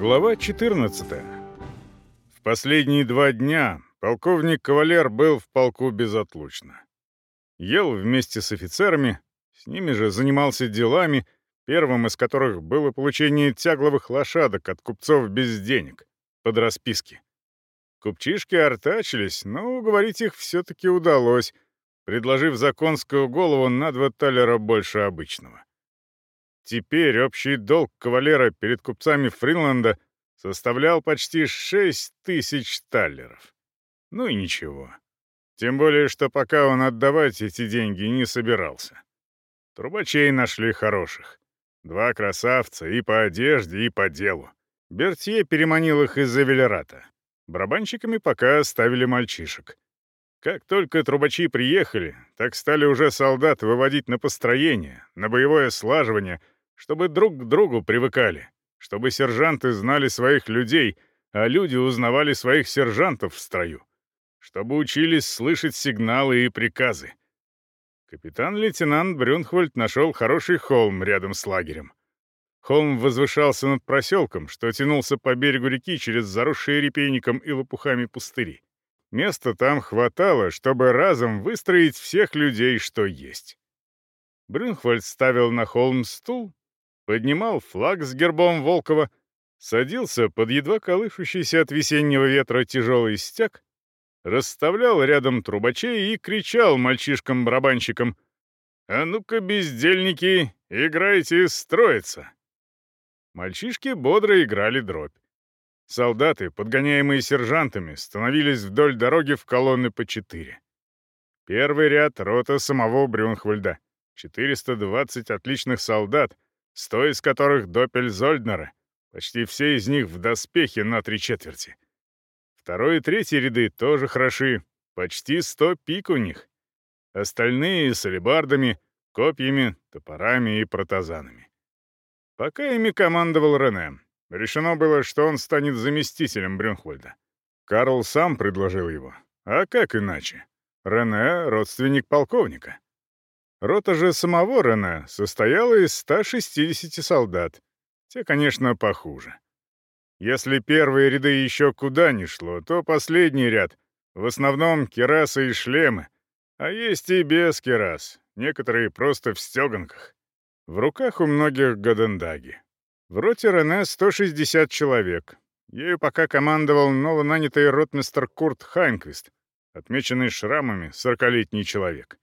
Глава 14. В последние два дня полковник Кавалер был в полку безотлучно. Ел вместе с офицерами, с ними же занимался делами, первым из которых было получение тягловых лошадок от купцов без денег, под расписки. Купчишки артачились, но уговорить их все-таки удалось, предложив законскую голову на два талера больше обычного. Теперь общий долг кавалера перед купцами Фринланда составлял почти шесть тысяч таллеров. Ну и ничего. Тем более, что пока он отдавать эти деньги не собирался. Трубачей нашли хороших. Два красавца и по одежде, и по делу. Бертье переманил их из-за Велерата. Барабанщиками пока оставили мальчишек. Как только трубачи приехали, так стали уже солдат выводить на построение, на боевое слаживание, чтобы друг к другу привыкали, чтобы сержанты знали своих людей, а люди узнавали своих сержантов в строю, чтобы учились слышать сигналы и приказы. Капитан-лейтенант Брюнхвальд нашел хороший холм рядом с лагерем. Холм возвышался над проселком, что тянулся по берегу реки через заросшие репейником и лопухами пустыри. Места там хватало, чтобы разом выстроить всех людей, что есть. Брюнхвальд ставил на холм стул, поднимал флаг с гербом Волкова, садился под едва колышущийся от весеннего ветра тяжелый стяг, расставлял рядом трубачей и кричал мальчишкам-барабанщикам «А ну-ка, бездельники, играйте строиться!» Мальчишки бодро играли дробь. Солдаты, подгоняемые сержантами, становились вдоль дороги в колонны по четыре. Первый ряд — рота самого Брюнхвальда. 420 отличных солдат, сто из которых Доппельзольднера, почти все из них в доспехе на три четверти. Второй и третий ряды тоже хороши, почти сто пик у них. Остальные с алебардами, копьями, топорами и протазанами. Пока ими командовал Рене, Решено было, что он станет заместителем Брюнхвальда. Карл сам предложил его. А как иначе? Рене — родственник полковника. Рота же самого Рене состояла из 160 солдат. Те, конечно, похуже. Если первые ряды еще куда ни шло, то последний ряд — в основном керасы и шлемы, а есть и без керас, некоторые просто в стеганках. В руках у многих гадендаги. В роте Рене 160 человек. Ею пока командовал новонанятый ротмистр Курт Хайнквист, отмеченный шрамами сорокалетний человек.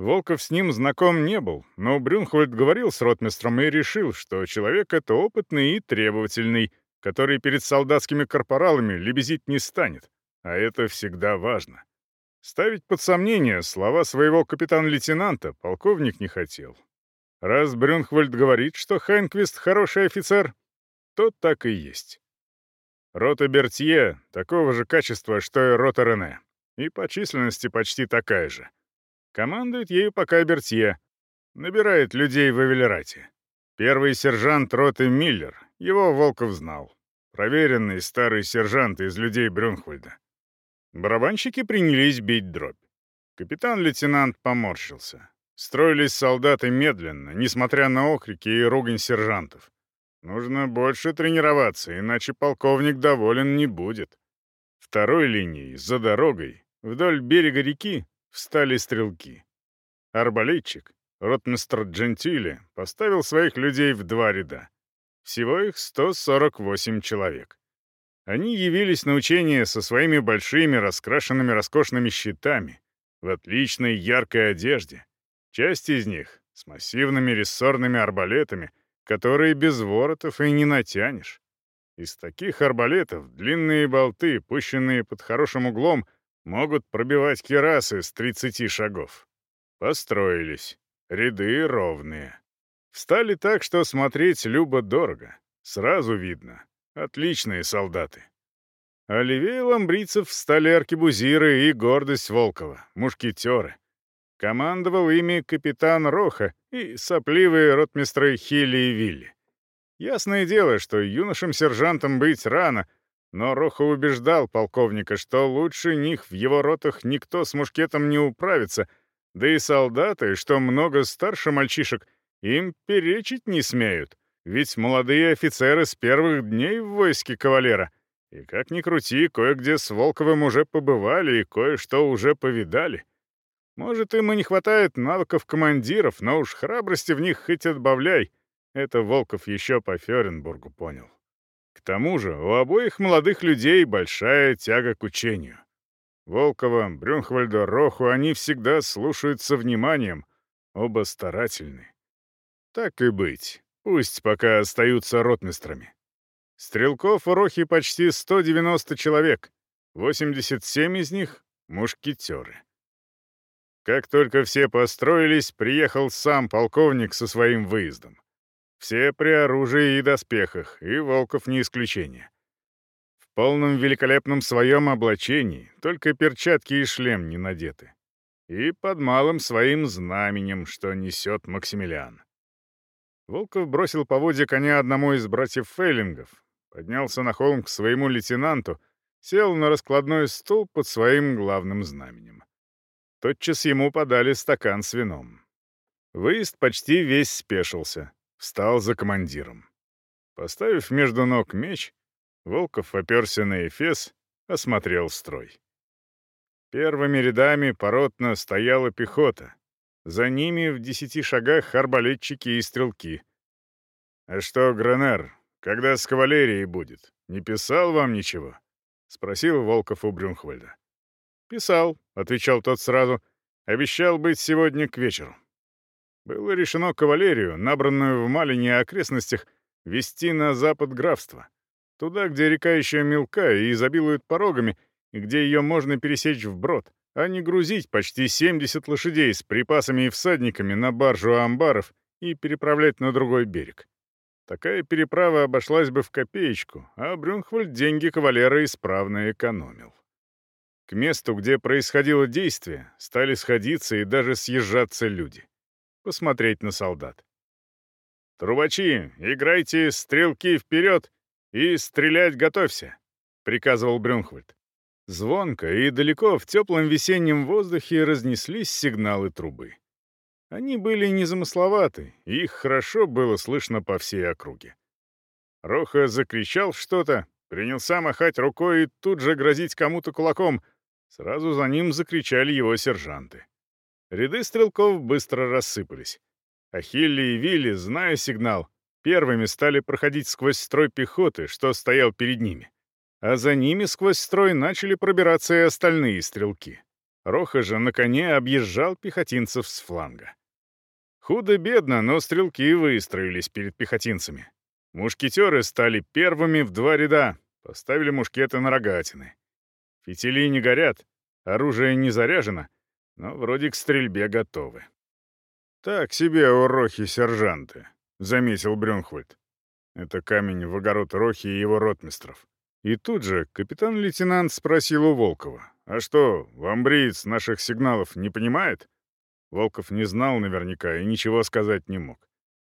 Волков с ним знаком не был, но Брюнхвальд говорил с ротмистром и решил, что человек это опытный и требовательный, который перед солдатскими корпоралами лебезить не станет, а это всегда важно. Ставить под сомнение слова своего капитан-лейтенанта полковник не хотел. Раз Брюнхвальд говорит, что Хайнквист хороший офицер, то так и есть. Рота Бертье такого же качества, что и рота Рене, и по численности почти такая же. Командует ею пока Бертье, набирает людей в Эвелерате. Первый сержант роты Миллер, его Волков знал. Проверенный старый сержант из людей Брюнхвальда. Барабанщики принялись бить дробь. Капитан-лейтенант поморщился. Строились солдаты медленно, несмотря на окрики и ругань сержантов. Нужно больше тренироваться, иначе полковник доволен не будет. Второй линией, за дорогой, вдоль берега реки, встали стрелки. Арбалетчик, ротмистр Джентили, поставил своих людей в два ряда. Всего их 148 человек. Они явились на учение со своими большими раскрашенными роскошными щитами, в отличной яркой одежде, Часть из них с массивными рессорными арбалетами, которые без воротов и не натянешь. Из таких арбалетов длинные болты, пущенные под хорошим углом, могут пробивать керасы с 30 шагов. Построились. Ряды ровные. Встали так, что смотреть любо-дорого. Сразу видно. Отличные солдаты. А левее ламбрийцев встали аркебузиры и гордость Волкова, мушкетеры. Командовал ими капитан Роха и сопливые ротмистры Хилли и Вилли. Ясное дело, что юношам-сержантам быть рано, но Роха убеждал полковника, что лучше них в его ротах никто с мушкетом не управится, да и солдаты, что много старше мальчишек, им перечить не смеют, Ведь молодые офицеры с первых дней в войске кавалера. И как ни крути, кое-где с Волковым уже побывали и кое-что уже повидали. Может, им и не хватает навыков командиров, но уж храбрости в них хоть отбавляй. Это Волков еще по Ференбургу понял. К тому же у обоих молодых людей большая тяга к учению. Волкова, Брюнхвальда, Роху они всегда слушают со вниманием, оба старательны. Так и быть, пусть пока остаются ротмистрами. Стрелков у Рохи почти 190 человек, 87 из них — мушкетеры. Как только все построились, приехал сам полковник со своим выездом. Все при оружии и доспехах, и Волков не исключение. В полном великолепном своем облачении, только перчатки и шлем не надеты. И под малым своим знаменем, что несет Максимилиан. Волков бросил поводья коня одному из братьев Фейлингов, поднялся на холм к своему лейтенанту, сел на раскладной стул под своим главным знаменем. Тотчас ему подали стакан с вином. Выезд почти весь спешился встал за командиром. Поставив между ног меч, Волков оперся на эфес, осмотрел строй. Первыми рядами поротно стояла пехота. За ними в десяти шагах арбалетчики и стрелки. «А что, Гранер, когда с кавалерией будет? Не писал вам ничего?» — спросил Волков у Брюнхвальда. «Писал», — отвечал тот сразу. «Обещал быть сегодня к вечеру». Было решено кавалерию, набранную в Малине окрестностях, вести на запад графства. Туда, где река еще мелка и изобилует порогами, и где ее можно пересечь вброд, а не грузить почти 70 лошадей с припасами и всадниками на баржу амбаров и переправлять на другой берег. Такая переправа обошлась бы в копеечку, а Брюнхвальд деньги кавалера исправно экономил. К месту, где происходило действие, стали сходиться и даже съезжаться люди посмотреть на солдат. «Трубачи, играйте стрелки вперед и стрелять готовься», — приказывал Брюнхвальд. Звонко и далеко в теплом весеннем воздухе разнеслись сигналы трубы. Они были незамысловаты, и их хорошо было слышно по всей округе. Роха закричал что-то, принялся махать рукой и тут же грозить кому-то кулаком. Сразу за ним закричали его сержанты. Ряды стрелков быстро рассыпались. Ахилли и Вилли, зная сигнал, первыми стали проходить сквозь строй пехоты, что стоял перед ними. А за ними сквозь строй начали пробираться и остальные стрелки. Роха же на коне объезжал пехотинцев с фланга. Худо-бедно, но стрелки выстроились перед пехотинцами. Мушкетеры стали первыми в два ряда, поставили мушкеты на рогатины. Фитили не горят, оружие не заряжено — но вроде к стрельбе готовы. «Так себе урохи сержанты», — заметил Брюнхвальд. Это камень в огород Рохи и его ротмистров. И тут же капитан-лейтенант спросил у Волкова, «А что, вамбриец наших сигналов не понимает?» Волков не знал наверняка и ничего сказать не мог.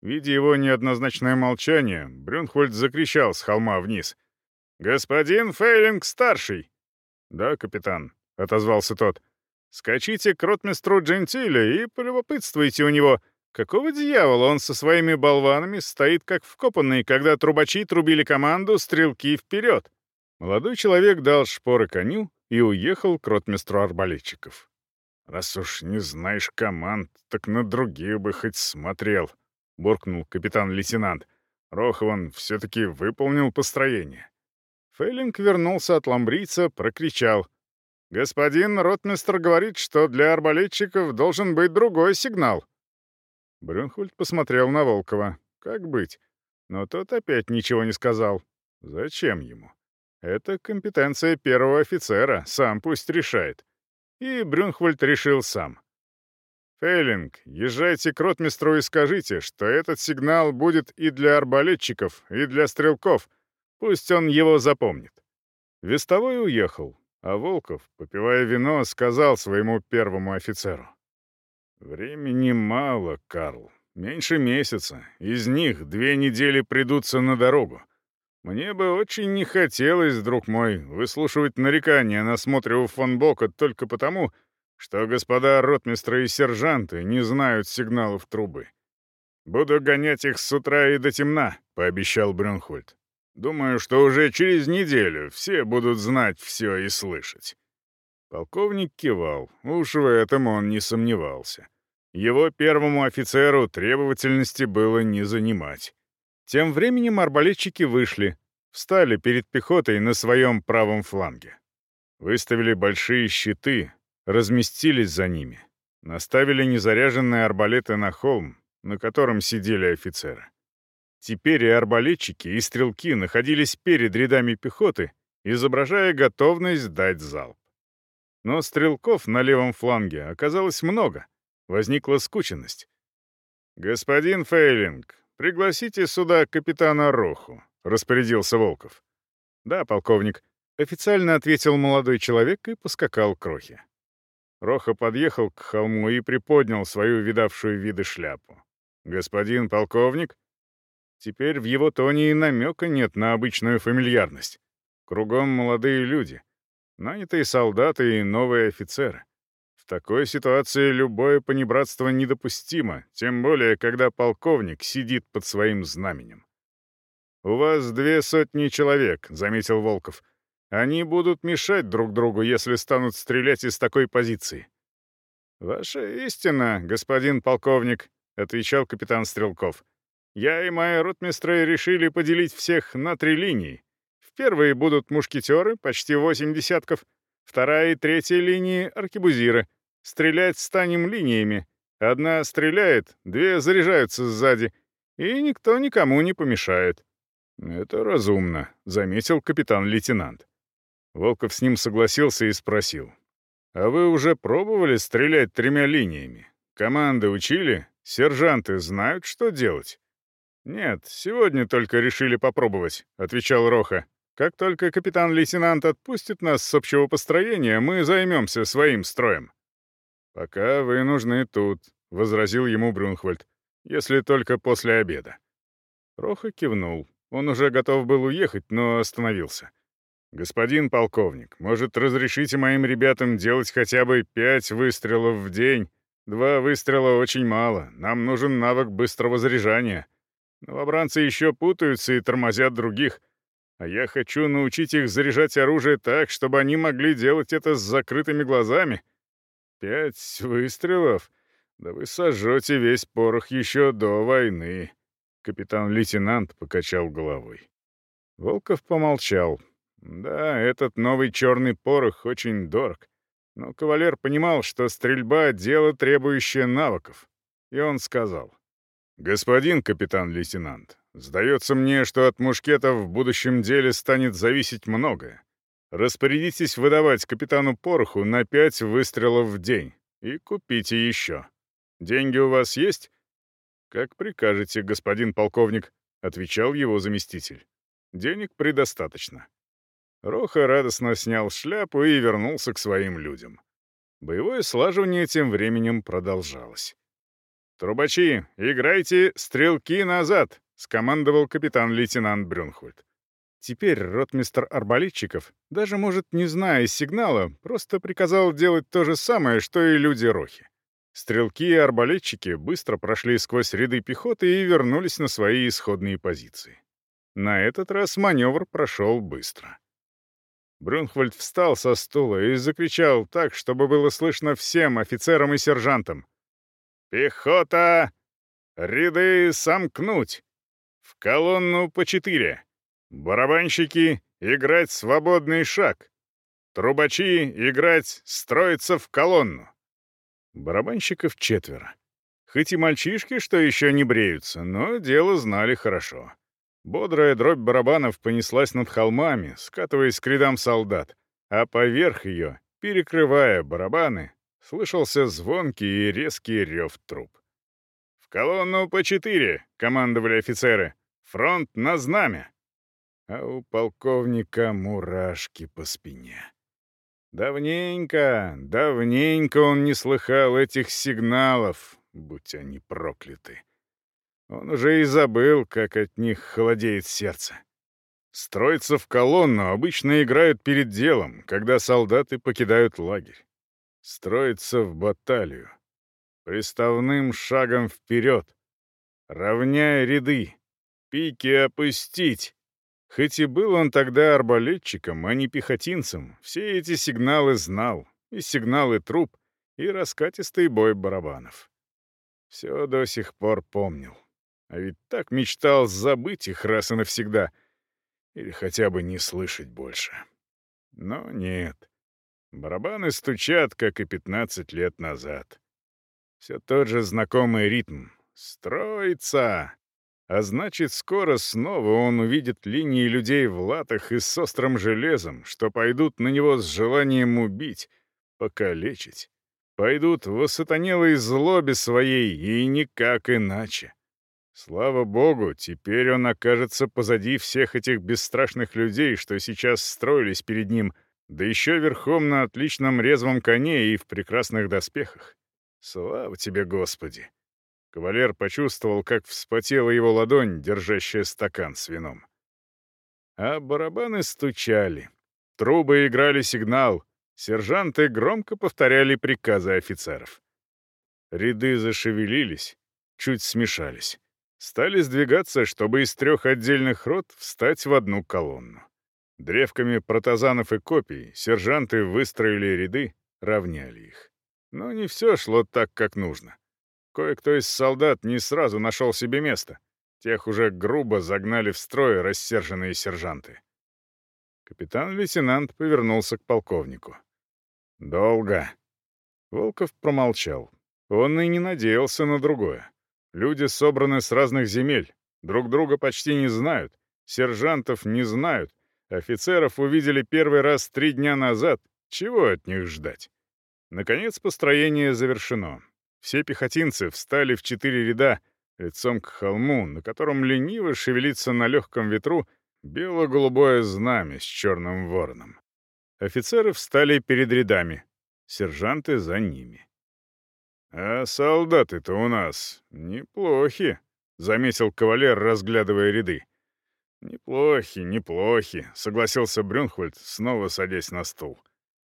Видя его неоднозначное молчание, Брюнхвальд закричал с холма вниз. «Господин Фейлинг-старший!» «Да, капитан», — отозвался тот. Скачите к ротмистру Джентиле и полюбопытствуйте у него, какого дьявола он со своими болванами стоит как вкопанный, когда трубачи трубили команду «Стрелки вперед!». Молодой человек дал шпоры коню и уехал к ротмистру арбалетчиков. «Раз уж не знаешь команд, так на другие бы хоть смотрел», — буркнул капитан-лейтенант. Рохован все-таки выполнил построение. Фейлинг вернулся от ламбрийца, прокричал — «Господин ротмистр говорит, что для арбалетчиков должен быть другой сигнал». Брюнхольд посмотрел на Волкова. «Как быть?» Но тот опять ничего не сказал. «Зачем ему?» «Это компетенция первого офицера, сам пусть решает». И Брюнхвальд решил сам. «Фейлинг, езжайте к ротмистру и скажите, что этот сигнал будет и для арбалетчиков, и для стрелков. Пусть он его запомнит». Вестовой уехал, а Волков, попивая вино, сказал своему первому офицеру. «Времени мало, Карл. Меньше месяца. Из них две недели придутся на дорогу. Мне бы очень не хотелось, друг мой, выслушивать нарекания на смотре у фон Бока только потому, что господа ротмистры и сержанты не знают сигналов трубы. Буду гонять их с утра и до темна», — пообещал Брюнхольд. «Думаю, что уже через неделю все будут знать все и слышать». Полковник кивал, уж в этом он не сомневался. Его первому офицеру требовательности было не занимать. Тем временем арбалетчики вышли, встали перед пехотой на своем правом фланге. Выставили большие щиты, разместились за ними, наставили незаряженные арбалеты на холм, на котором сидели офицеры. Теперь и арбалетчики, и стрелки находились перед рядами пехоты, изображая готовность дать залп. Но стрелков на левом фланге оказалось много. Возникла скученность. «Господин Фейлинг, пригласите сюда капитана Роху», — распорядился Волков. «Да, полковник», — официально ответил молодой человек и поскакал к Рохе. Роха подъехал к холму и приподнял свою видавшую виды шляпу. «Господин полковник?» Теперь в его тоне и намека нет на обычную фамильярность. Кругом молодые люди. Нанятые солдаты и новые офицеры. В такой ситуации любое понебратство недопустимо, тем более, когда полковник сидит под своим знаменем. «У вас две сотни человек», — заметил Волков. «Они будут мешать друг другу, если станут стрелять из такой позиции». «Ваша истина, господин полковник», — отвечал капитан Стрелков. «Я и мои ротмистры решили поделить всех на три линии. В первой будут мушкетеры, почти восемь десятков. Вторая и третья линии — аркебузиры. Стрелять станем линиями. Одна стреляет, две заряжаются сзади, и никто никому не помешает». «Это разумно», — заметил капитан-лейтенант. Волков с ним согласился и спросил. «А вы уже пробовали стрелять тремя линиями? Команды учили? Сержанты знают, что делать?» «Нет, сегодня только решили попробовать», — отвечал Роха. Как только капитан-лейтенант отпустит нас с общего построения, мы займемся своим строем». «Пока вы нужны тут», — возразил ему Брюнхвальд, «если только после обеда». Роха кивнул. Он уже готов был уехать, но остановился. «Господин полковник, может, разрешите моим ребятам делать хотя бы пять выстрелов в день? Два выстрела очень мало. Нам нужен навык быстрого заряжания. Новобранцы еще путаются и тормозят других. А я хочу научить их заряжать оружие так, чтобы они могли делать это с закрытыми глазами. Пять выстрелов? Да вы сожжете весь порох еще до войны. Капитан-лейтенант покачал головой. Волков помолчал. Да, этот новый черный порох очень дорог. Но кавалер понимал, что стрельба — дело, требующее навыков. И он сказал. «Господин капитан-лейтенант, Сдается мне, что от мушкетов в будущем деле станет зависеть многое. Распорядитесь выдавать капитану Пороху на пять выстрелов в день и купите еще. Деньги у вас есть? Как прикажете, господин полковник, отвечал его заместитель. Денег предостаточно. Роха радостно снял шляпу и вернулся к своим людям. Боевое слаживание тем временем продолжалось. «Трубачи, играйте стрелки назад!» — скомандовал капитан-лейтенант Брюнхольд. Теперь ротмистр арбалетчиков, даже, может, не зная сигнала, просто приказал делать то же самое, что и люди Рохи. Стрелки и арбалетчики быстро прошли сквозь ряды пехоты и вернулись на свои исходные позиции. На этот раз маневр прошел быстро. Брюнхвальд встал со стула и закричал так, чтобы было слышно всем офицерам и сержантам. «Пехота! Ряды сомкнуть! В колонну по четыре. Барабанщики — играть свободный шаг. Трубачи — играть строиться в колонну. Барабанщиков четверо. Хоть и мальчишки, что еще не бреются, но дело знали хорошо. Бодрая дробь барабанов понеслась над холмами, скатываясь к рядам солдат, а поверх ее, перекрывая барабаны, слышался звонкий и резкий рев труб. «В колонну по четыре!» — командовали офицеры. Фронт на знамя!» А у полковника мурашки по спине. Давненько, давненько он не слыхал этих сигналов, будь они прокляты. Он уже и забыл, как от них холодеет сердце. Строиться в колонну обычно играют перед делом, когда солдаты покидают лагерь. Строиться в баталию. Приставным шагом вперед, Равняй ряды, пики опустить. Хоть и был он тогда арбалетчиком, а не пехотинцем, все эти сигналы знал, и сигналы труп, и раскатистый бой барабанов. Все до сих пор помнил. А ведь так мечтал забыть их раз и навсегда. Или хотя бы не слышать больше. Но нет. Барабаны стучат, как и 15 лет назад. Все тот же знакомый ритм. «Строится!» А значит, скоро снова он увидит линии людей в латах и с острым железом, что пойдут на него с желанием убить, покалечить. Пойдут в осатанелой злобе своей, и никак иначе. Слава богу, теперь он окажется позади всех этих бесстрашных людей, что сейчас строились перед ним — да еще верхом на отличном резвом коне и в прекрасных доспехах. Слава тебе, Господи!» Кавалер почувствовал, как вспотела его ладонь, держащая стакан с вином. А барабаны стучали. Трубы играли сигнал. Сержанты громко повторяли приказы офицеров. Ряды зашевелились, чуть смешались. Стали сдвигаться, чтобы из трех отдельных рот встать в одну колонну. Древками протазанов и копий сержанты выстроили ряды, равняли их. Но не все шло так, как нужно. Кое-кто из солдат не сразу нашел себе место. Тех уже грубо загнали в строй рассерженные сержанты. Капитан-лейтенант повернулся к полковнику. «Долго». Волков промолчал. Он и не надеялся на другое. Люди собраны с разных земель, друг друга почти не знают, сержантов не знают, Офицеров увидели первый раз три дня назад. Чего от них ждать? Наконец построение завершено. Все пехотинцы встали в четыре ряда, лицом к холму, на котором лениво шевелится на легком ветру бело-голубое знамя с черным вороном. Офицеры встали перед рядами, сержанты за ними. «А солдаты-то у нас неплохи», — заметил кавалер, разглядывая ряды. «Неплохи, неплохи», — согласился Брюнхвальд, снова садясь на стул.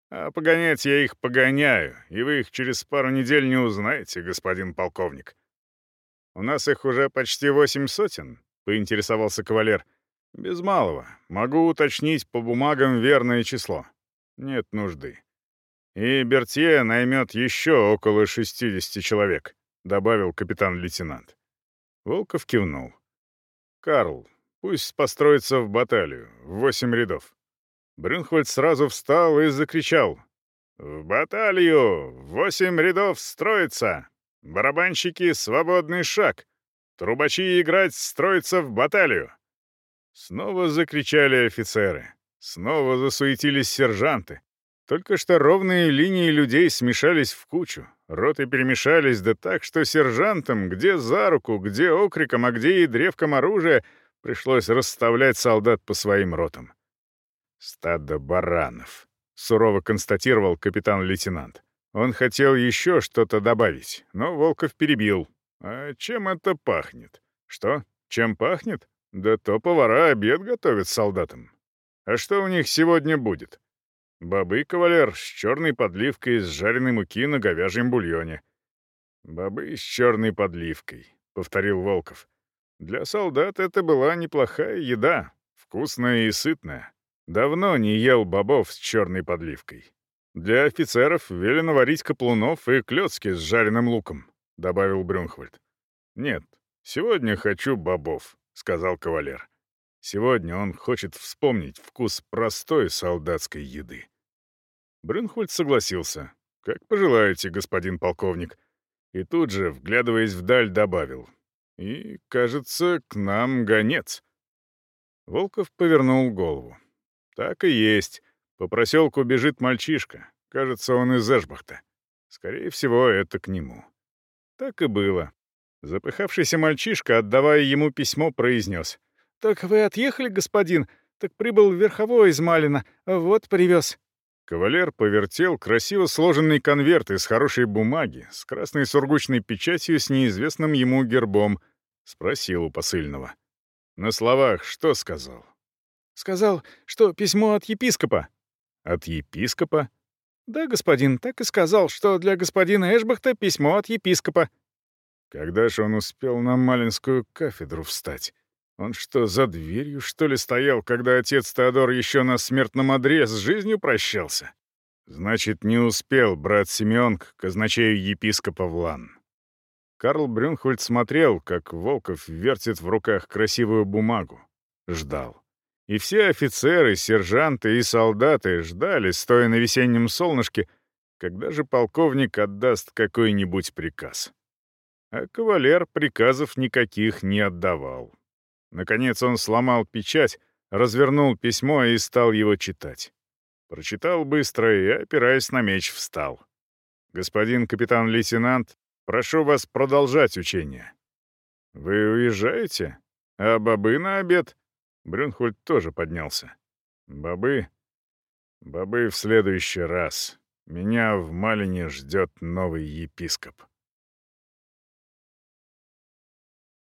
«А погонять я их погоняю, и вы их через пару недель не узнаете, господин полковник». «У нас их уже почти восемь сотен», — поинтересовался кавалер. «Без малого. Могу уточнить по бумагам верное число. Нет нужды. И Бертье наймет еще около шестидесяти человек», — добавил капитан-лейтенант. Волков кивнул. «Карл, Пусть построится в баталию, в восемь рядов. Брюнхвальд сразу встал и закричал. «В баталию! Восемь рядов строится! Барабанщики — свободный шаг! Трубачи играть строится в баталию!» Снова закричали офицеры. Снова засуетились сержанты. Только что ровные линии людей смешались в кучу. Роты перемешались, да так, что сержантам, где за руку, где окриком, а где и древком оружия — Пришлось расставлять солдат по своим ротам. «Стадо баранов», — сурово констатировал капитан-лейтенант. Он хотел еще что-то добавить, но Волков перебил. «А чем это пахнет?» «Что? Чем пахнет? Да то повара обед готовят солдатам. А что у них сегодня будет?» «Бобы, кавалер, с черной подливкой из жареной муки на говяжьем бульоне». «Бобы с черной подливкой», — повторил Волков. Для солдат это была неплохая еда, вкусная и сытная. Давно не ел бобов с черной подливкой. Для офицеров велено варить каплунов и клёцки с жареным луком, добавил Брюнхвальд. Нет, сегодня хочу бобов, сказал кавалер. Сегодня он хочет вспомнить вкус простой солдатской еды. Брюнхвальд согласился. «Как пожелаете, господин полковник». И тут же, вглядываясь вдаль, добавил. И, кажется, к нам гонец. Волков повернул голову. Так и есть. По проселку бежит мальчишка. Кажется, он из Эшбахта. Скорее всего, это к нему. Так и было. Запыхавшийся мальчишка, отдавая ему письмо, произнес. «Так вы отъехали, господин? Так прибыл верховой из Малина. Вот привез». Кавалер повертел красиво сложенный конверт из хорошей бумаги с красной сургучной печатью с неизвестным ему гербом. Спросил у посыльного. На словах что сказал? Сказал, что письмо от епископа. От епископа? Да, господин, так и сказал, что для господина Эшбахта письмо от епископа. Когда же он успел на Малинскую кафедру встать? Он что, за дверью, что ли, стоял, когда отец Теодор еще на смертном одре с жизнью прощался? Значит, не успел брат Симеон к казначею епископа Влан. Карл Брюнхвальд смотрел, как Волков вертит в руках красивую бумагу. Ждал. И все офицеры, сержанты и солдаты ждали, стоя на весеннем солнышке, когда же полковник отдаст какой-нибудь приказ. А кавалер приказов никаких не отдавал. Наконец он сломал печать, развернул письмо и стал его читать. Прочитал быстро и, опираясь на меч, встал. «Господин капитан-лейтенант, прошу вас продолжать учение». «Вы уезжаете? А бобы на обед?» Брюнхольд тоже поднялся. «Бобы? Бобы в следующий раз. Меня в Малине ждет новый епископ».